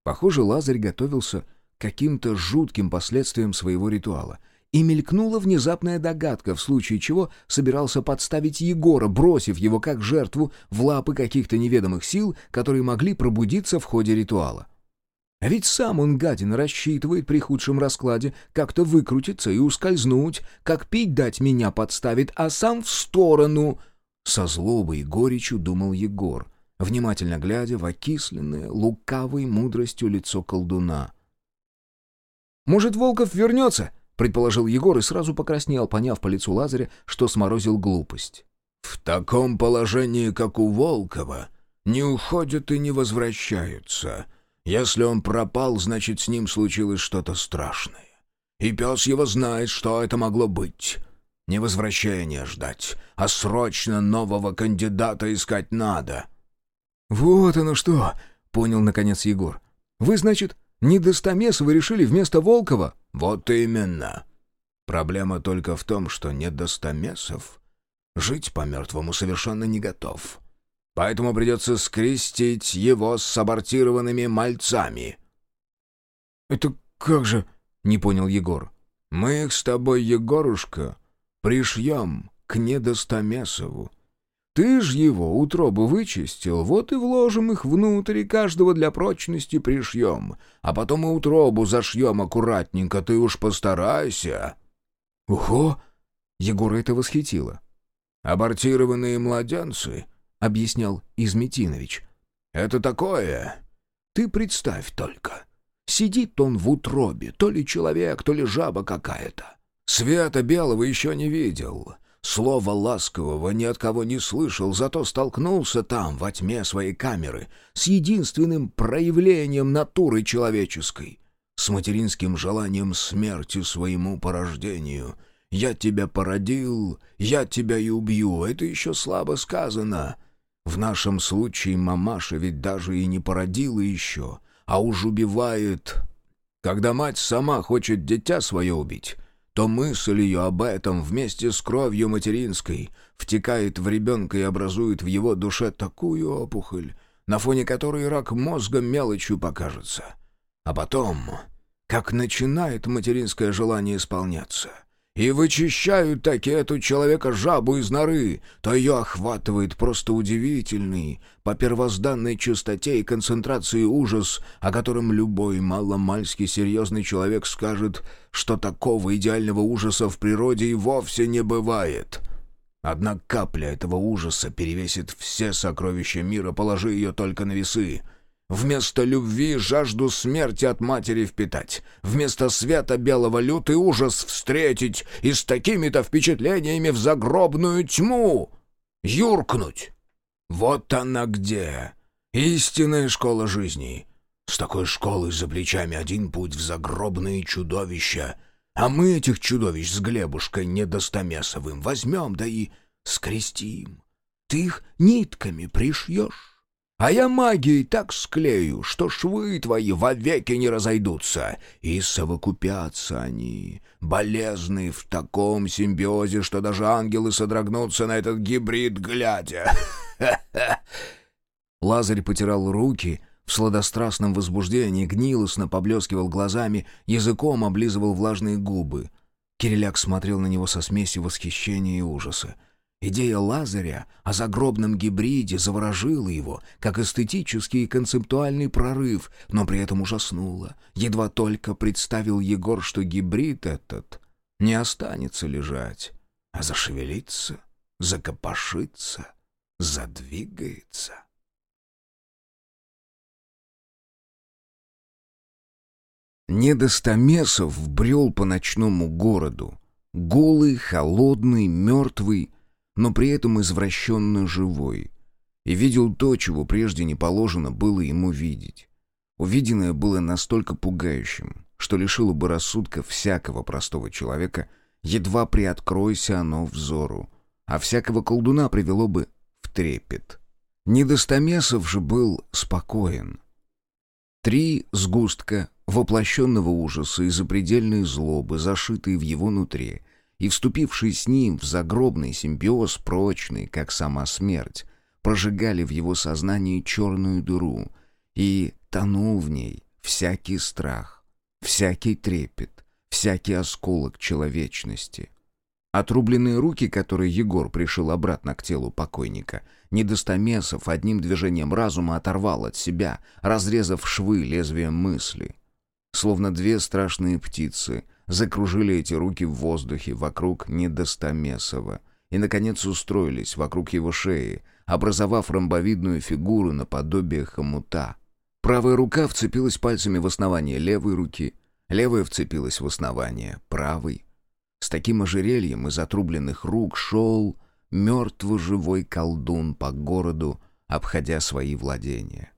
Похоже, Лазарь готовился к каким-то жутким последствиям своего ритуала. И мелькнула внезапная догадка, в случае чего собирался подставить Егора, бросив его как жертву в лапы каких-то неведомых сил, которые могли пробудиться в ходе ритуала. А ведь сам он, гадин, рассчитывает при худшем раскладе как-то выкрутиться и ускользнуть, как пить дать меня подставит, а сам в сторону — со злобой и горечью думал Егор, внимательно глядя в окисленное, лукавой мудростью лицо колдуна. «Может, Волков вернется?» — предположил Егор и сразу покраснел, поняв по лицу Лазаря, что сморозил глупость. «В таком положении, как у Волкова, не уходят и не возвращаются. Если он пропал, значит, с ним случилось что-то страшное. И пес его знает, что это могло быть. Не возвращения ждать, а срочно нового кандидата искать надо». «Вот оно что!» — понял наконец Егор. «Вы, значит, не Достомесова решили вместо Волкова?» «Вот именно. Проблема только в том, что недостомесов жить по-мертвому совершенно не готов. Поэтому придется скрестить его с абортированными мальцами». «Это как же?» — не понял Егор. «Мы их с тобой, Егорушка, Пришьем к недостомесову. Ты ж его утробу вычистил, вот и вложим их внутрь, и каждого для прочности пришьем. А потом и утробу зашьем аккуратненько, ты уж постарайся». «Ого!» — Егора это восхитило. «Абортированные младенцы», — объяснял Изметинович. «Это такое. Ты представь только. Сидит он в утробе, то ли человек, то ли жаба какая-то. Света Белого еще не видел. Слова ласкового ни от кого не слышал, зато столкнулся там, во тьме своей камеры, с единственным проявлением натуры человеческой, с материнским желанием смерти своему порождению. «Я тебя породил, я тебя и убью» — это еще слабо сказано. В нашем случае мамаша ведь даже и не породила еще, а уж убивает. Когда мать сама хочет дитя свое убить, то мысль ее об этом вместе с кровью материнской втекает в ребенка и образует в его душе такую опухоль, на фоне которой рак мозга мелочью покажется. А потом, как начинает материнское желание исполняться — и вычищают таки эту человека-жабу из норы, то ее охватывает просто удивительный, по первозданной чистоте и концентрации ужас, о котором любой маломальски серьезный человек скажет, что такого идеального ужаса в природе и вовсе не бывает. Одна капля этого ужаса перевесит все сокровища мира, положи ее только на весы — Вместо любви жажду смерти от матери впитать. Вместо света белого лютый ужас встретить и с такими-то впечатлениями в загробную тьму юркнуть. Вот она где. Истинная школа жизни. С такой школой за плечами один путь в загробные чудовища. А мы этих чудовищ с Глебушкой недостомесовым возьмем, да и скрестим. Ты их нитками пришьешь А я магией так склею, что швы твои вовеки не разойдутся, и совокупятся они, болезные в таком симбиозе, что даже ангелы содрогнутся на этот гибрид, глядя. Лазарь потирал руки, в сладострастном возбуждении гнилостно поблескивал глазами, языком облизывал влажные губы. Кириляк смотрел на него со смесью восхищения и ужаса. Идея Лазаря о загробном гибриде заворожила его, как эстетический и концептуальный прорыв, но при этом ужаснула. Едва только представил Егор, что гибрид этот не останется лежать, а зашевелится, закопошится, задвигается. Недостамесов брел по ночному городу. Голый, холодный, мертвый, но при этом извращенно живой. И видел то, чего прежде не положено было ему видеть. Увиденное было настолько пугающим, что лишило бы рассудка всякого простого человека, едва приоткройся оно взору, а всякого колдуна привело бы в трепет. Недостамесов же был спокоен. Три сгустка воплощенного ужаса и запредельной злобы, зашитые в его нутре, и вступившие с ним в загробный симбиоз, прочный, как сама смерть, прожигали в его сознании черную дыру, и тонул в ней всякий страх, всякий трепет, всякий осколок человечности. Отрубленные руки, которые Егор пришил обратно к телу покойника, Недостамесов одним движением разума оторвал от себя, разрезав швы лезвием мысли — Словно две страшные птицы закружили эти руки в воздухе вокруг Недостамесова и, наконец, устроились вокруг его шеи, образовав ромбовидную фигуру наподобие хомута. Правая рука вцепилась пальцами в основание левой руки, левая вцепилась в основание правой. С таким ожерельем из отрубленных рук шел мертво-живой колдун по городу, обходя свои владения.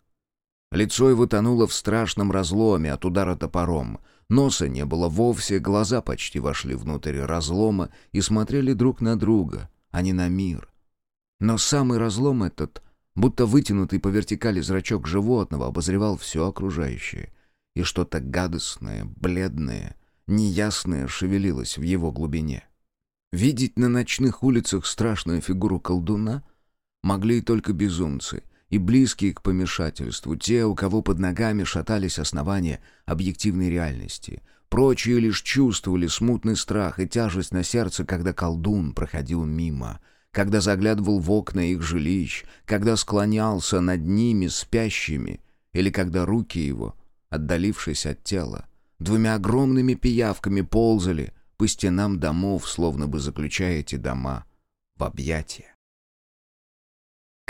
Лицо его тонуло в страшном разломе от удара топором. Носа не было вовсе, глаза почти вошли внутрь разлома и смотрели друг на друга, а не на мир. Но самый разлом этот, будто вытянутый по вертикали зрачок животного, обозревал все окружающее. И что-то гадостное, бледное, неясное шевелилось в его глубине. Видеть на ночных улицах страшную фигуру колдуна могли только безумцы — и близкие к помешательству, те, у кого под ногами шатались основания объективной реальности. Прочие лишь чувствовали смутный страх и тяжесть на сердце, когда колдун проходил мимо, когда заглядывал в окна их жилищ, когда склонялся над ними спящими, или когда руки его, отдалившись от тела, двумя огромными пиявками ползали по стенам домов, словно бы заключая эти дома в объятия.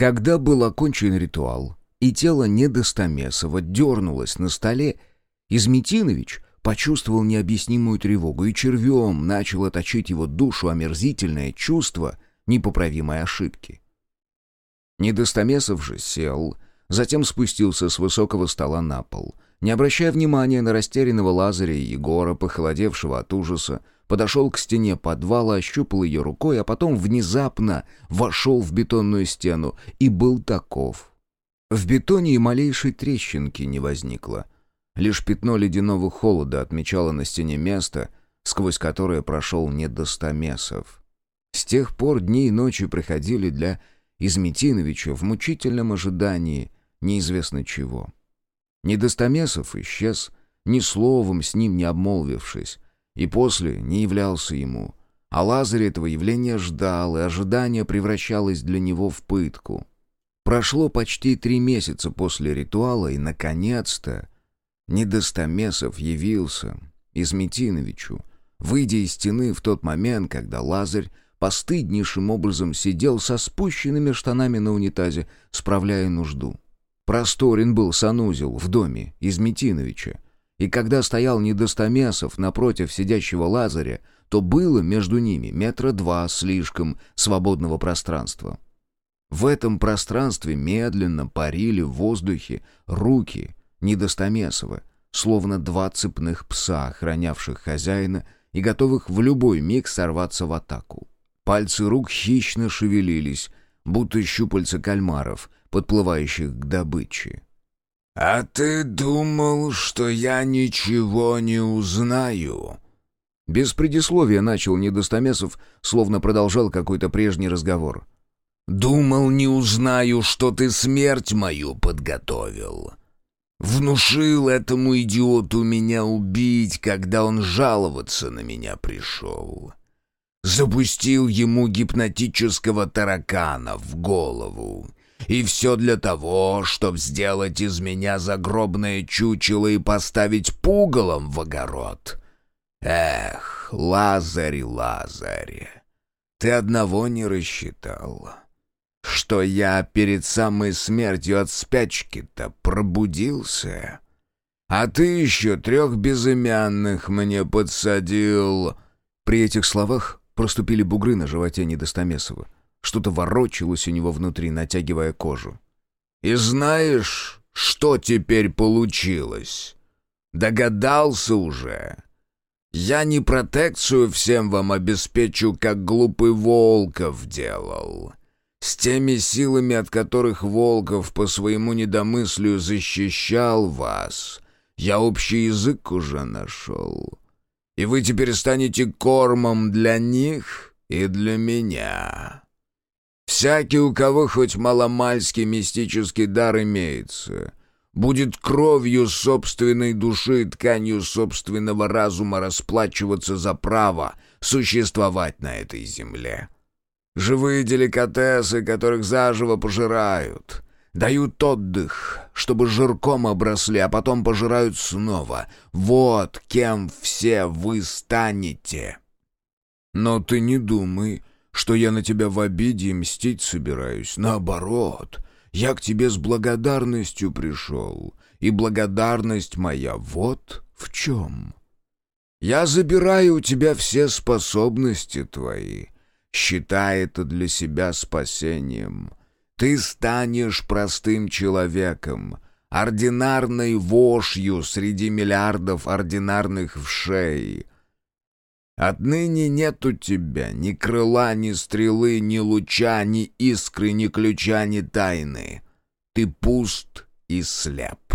Когда был окончен ритуал, и тело недостамесова дернулось на столе, Изметинович почувствовал необъяснимую тревогу, и червем начало точить его душу омерзительное чувство непоправимой ошибки. Недостамесов же сел, затем спустился с высокого стола на пол. Не обращая внимания на растерянного Лазаря и Егора, похолодевшего от ужаса, подошел к стене подвала, ощупал ее рукой, а потом внезапно вошел в бетонную стену и был таков. В бетоне и малейшей трещинки не возникло. Лишь пятно ледяного холода отмечало на стене место, сквозь которое прошел недостамесов. С тех пор дни и ночи приходили для Изметиновича в мучительном ожидании неизвестно чего. Недостамесов исчез, ни словом с ним не обмолвившись, и после не являлся ему. А Лазарь этого явления ждал, и ожидание превращалось для него в пытку. Прошло почти три месяца после ритуала, и, наконец-то, Недостамесов явился Изметиновичу, выйдя из стены в тот момент, когда Лазарь постыднейшим образом сидел со спущенными штанами на унитазе, справляя нужду. Просторен был санузел в доме Изметиновича, и когда стоял Недостамесов напротив сидящего Лазаря, то было между ними метра два слишком свободного пространства. В этом пространстве медленно парили в воздухе руки Недостамесова, словно два цепных пса, охранявших хозяина и готовых в любой миг сорваться в атаку. Пальцы рук хищно шевелились, будто щупальца кальмаров, подплывающих к добыче. «А ты думал, что я ничего не узнаю?» Без предисловия начал Недостомесов, словно продолжал какой-то прежний разговор. «Думал, не узнаю, что ты смерть мою подготовил. Внушил этому идиоту меня убить, когда он жаловаться на меня пришел. Запустил ему гипнотического таракана в голов» И все для того, чтобы сделать из меня загробное чучело и поставить пугалом в огород. Эх, Лазарь, Лазарь, ты одного не рассчитал. Что я перед самой смертью от спячки-то пробудился. А ты еще трех безымянных мне подсадил. При этих словах проступили бугры на животе Недостомесова. Что-то ворочалось у него внутри, натягивая кожу. «И знаешь, что теперь получилось? Догадался уже. Я не протекцию всем вам обеспечу, как глупый Волков делал. С теми силами, от которых Волков по своему недомыслию защищал вас, я общий язык уже нашел. И вы теперь станете кормом для них и для меня». Всякий, у кого хоть маломальский мистический дар имеется, будет кровью собственной души и тканью собственного разума расплачиваться за право существовать на этой земле. Живые деликатесы, которых заживо пожирают, дают отдых, чтобы жирком обросли, а потом пожирают снова. Вот кем все вы станете. Но ты не думай, что я на тебя в обиде и мстить собираюсь. Наоборот, я к тебе с благодарностью пришел, и благодарность моя вот в чем. Я забираю у тебя все способности твои, считай это для себя спасением. Ты станешь простым человеком, ординарной вошью среди миллиардов ординарных вшей, Отныне нет у тебя ни крыла, ни стрелы, ни луча, ни искры, ни ключа, ни тайны. Ты пуст и слеп,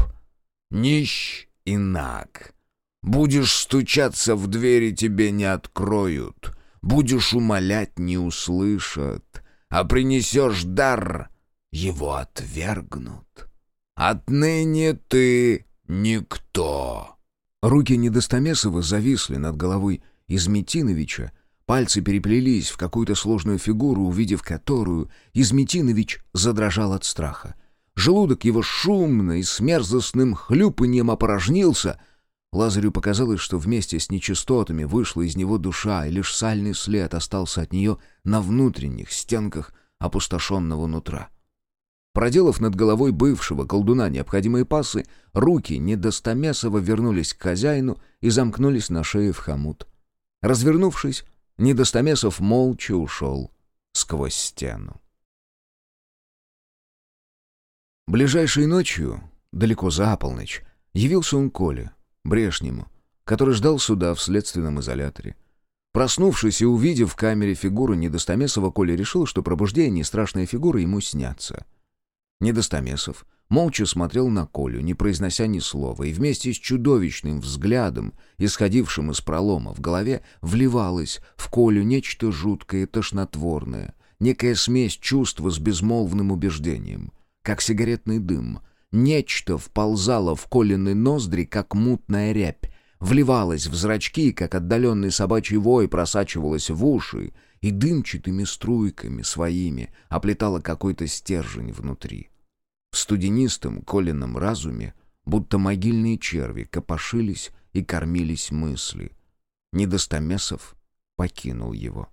нищ и наг. Будешь стучаться в двери, тебе не откроют. Будешь умолять, не услышат. А принесешь дар, его отвергнут. Отныне ты никто. Руки Недостомесова зависли над головой Изметиновича, пальцы переплелись в какую-то сложную фигуру, увидев которую, Изметинович задрожал от страха. Желудок его шумно и с мерзостным хлюпаньем опорожнился. Лазарю показалось, что вместе с нечистотами вышла из него душа, и лишь сальный след остался от нее на внутренних стенках опустошенного нутра. Проделав над головой бывшего колдуна необходимые пасы, руки недостомесово вернулись к хозяину и замкнулись на шее в хомут. Развернувшись, Недостомесов молча ушел сквозь стену. Ближайшей ночью, далеко за полночь, явился он Коле, Брешнему, который ждал суда в следственном изоляторе. Проснувшись и увидев в камере фигуру Недостомесова, Коля решил, что пробуждение и страшная фигура ему снятся. Недостомесов молча смотрел на Колю, не произнося ни слова, и вместе с чудовищным взглядом, исходившим из пролома в голове, вливалось в Колю нечто жуткое и тошнотворное, некая смесь чувства с безмолвным убеждением, как сигаретный дым. Нечто вползало в Колины ноздри, как мутная рябь, вливалось в зрачки, как отдаленный собачий вой просачивалось в уши, и дымчатыми струйками своими оплетало какой-то стержень внутри. В студенистом Колином разуме будто могильные черви копошились и кормились мысли. Недостомесов покинул его.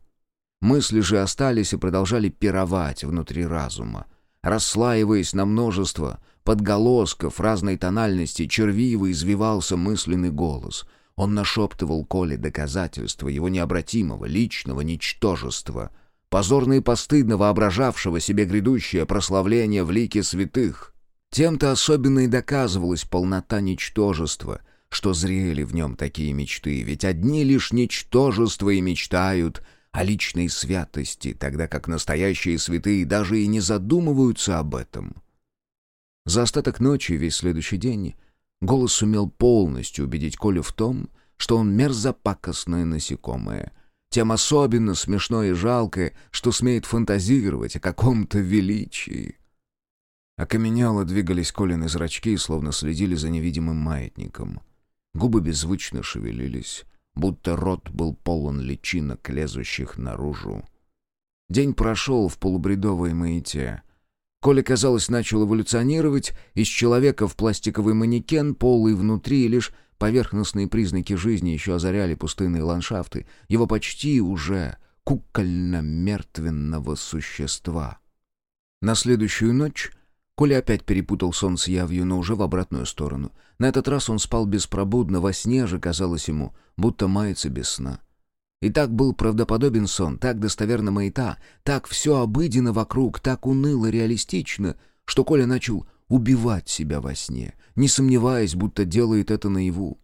Мысли же остались и продолжали пировать внутри разума, расслаиваясь на множество подголосков разной тональности, червиво извивался мысленный голос. Он нашептывал Коле доказательства его необратимого личного ничтожества — позорно и постыдно воображавшего себе грядущее прославление в лике святых. Тем-то особенно и доказывалась полнота ничтожества, что зрели в нем такие мечты, ведь одни лишь ничтожества и мечтают о личной святости, тогда как настоящие святые даже и не задумываются об этом. За остаток ночи и весь следующий день голос сумел полностью убедить Колю в том, что он мерзопакостное насекомое, тем особенно смешное и жалкое, что смеет фантазировать о каком-то величии. Окаменело двигались Колины зрачки, словно следили за невидимым маятником. Губы беззвучно шевелились, будто рот был полон личинок, лезущих наружу. День прошел в полубредовой маяте. Коля, казалось, начал эволюционировать из человека в пластиковый манекен, полый внутри, и лишь поверхностные признаки жизни еще озаряли пустынные ландшафты, его почти уже кукольно-мертвенного существа. На следующую ночь Коля опять перепутал сон с явью, но уже в обратную сторону. На этот раз он спал беспробудно, во сне же казалось ему, будто мается без сна. И так был правдоподобен сон, так достоверно маята, так все обыденно вокруг, так уныло реалистично, что Коля начал убивать себя во сне, не сомневаясь, будто делает это наяву.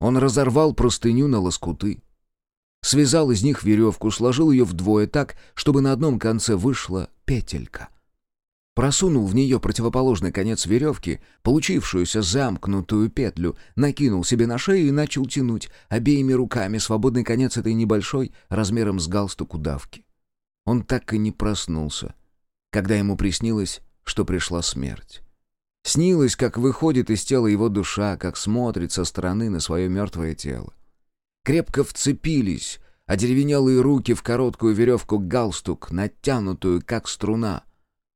Он разорвал простыню на лоскуты, связал из них веревку, сложил ее вдвое так, чтобы на одном конце вышла петелька. Просунул в нее противоположный конец веревки, получившуюся замкнутую петлю, накинул себе на шею и начал тянуть обеими руками свободный конец этой небольшой, размером с галстук удавки. Он так и не проснулся, когда ему приснилось, что пришла смерть. Снилось, как выходит из тела его душа, как смотрит со стороны на свое мертвое тело. Крепко вцепились одеревенелые руки в короткую веревку галстук, натянутую, как струна —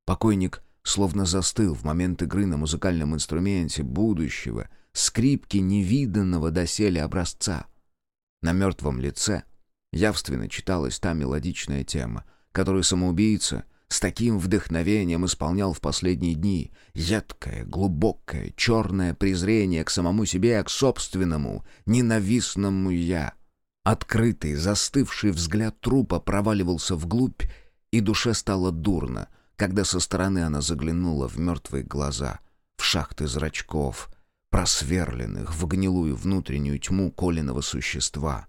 Покойник словно застыл в момент игры на музыкальном инструменте будущего, скрипки невиданного доселе образца. На мертвом лице явственно читалась та мелодичная тема, которую самоубийца с таким вдохновением исполнял в последние дни. Едкое, глубокое, черное презрение к самому себе, к собственному, ненавистному «я». Открытый, застывший взгляд трупа проваливался вглубь, и душе стало дурно — когда со стороны она заглянула в мертвые глаза, в шахты зрачков, просверленных в гнилую внутреннюю тьму Колиного существа.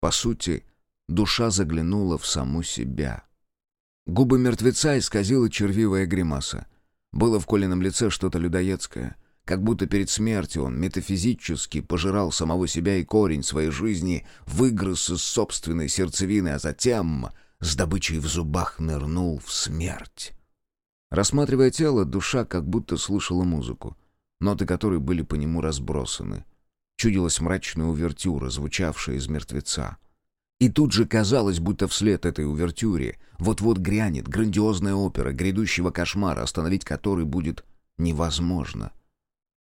По сути, душа заглянула в саму себя. Губы мертвеца исказила червивая гримаса. Было в Колином лице что-то людоедское, как будто перед смертью он метафизически пожирал самого себя и корень своей жизни, выгрыз из собственной сердцевины, а затем с добычей в зубах нырнул в смерть. Рассматривая тело, душа как будто слышала музыку, ноты которой были по нему разбросаны. Чудилась мрачная увертюра, звучавшая из мертвеца. И тут же казалось, будто вслед этой увертюре вот-вот грянет грандиозная опера грядущего кошмара, остановить который будет невозможно.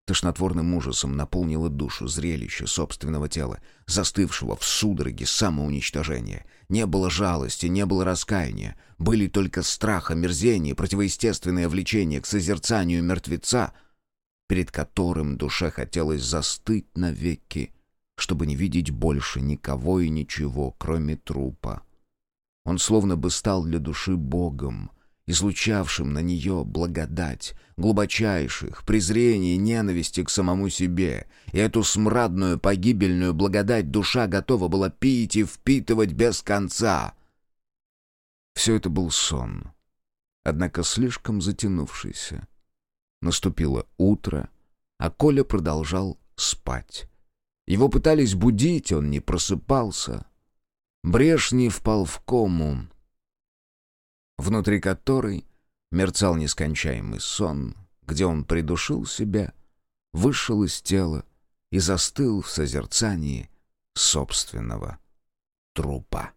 Тошнотворным ужасом наполнило душу зрелище собственного тела, застывшего в судороге самоуничтожения. Не было жалости, не было раскаяния. Были только страх, омерзение, противоестественное влечение к созерцанию мертвеца, перед которым душе хотелось застыть навеки, чтобы не видеть больше никого и ничего, кроме трупа. Он словно бы стал для души Богом — излучавшим на нее благодать, глубочайших, презрения и ненависти к самому себе. И эту смрадную погибельную благодать душа готова была пить и впитывать без конца. Все это был сон, однако слишком затянувшийся. Наступило утро, а Коля продолжал спать. Его пытались будить, он не просыпался. Брешни впал в кому, внутри которой мерцал нескончаемый сон, где он придушил себя, вышел из тела и застыл в созерцании собственного трупа.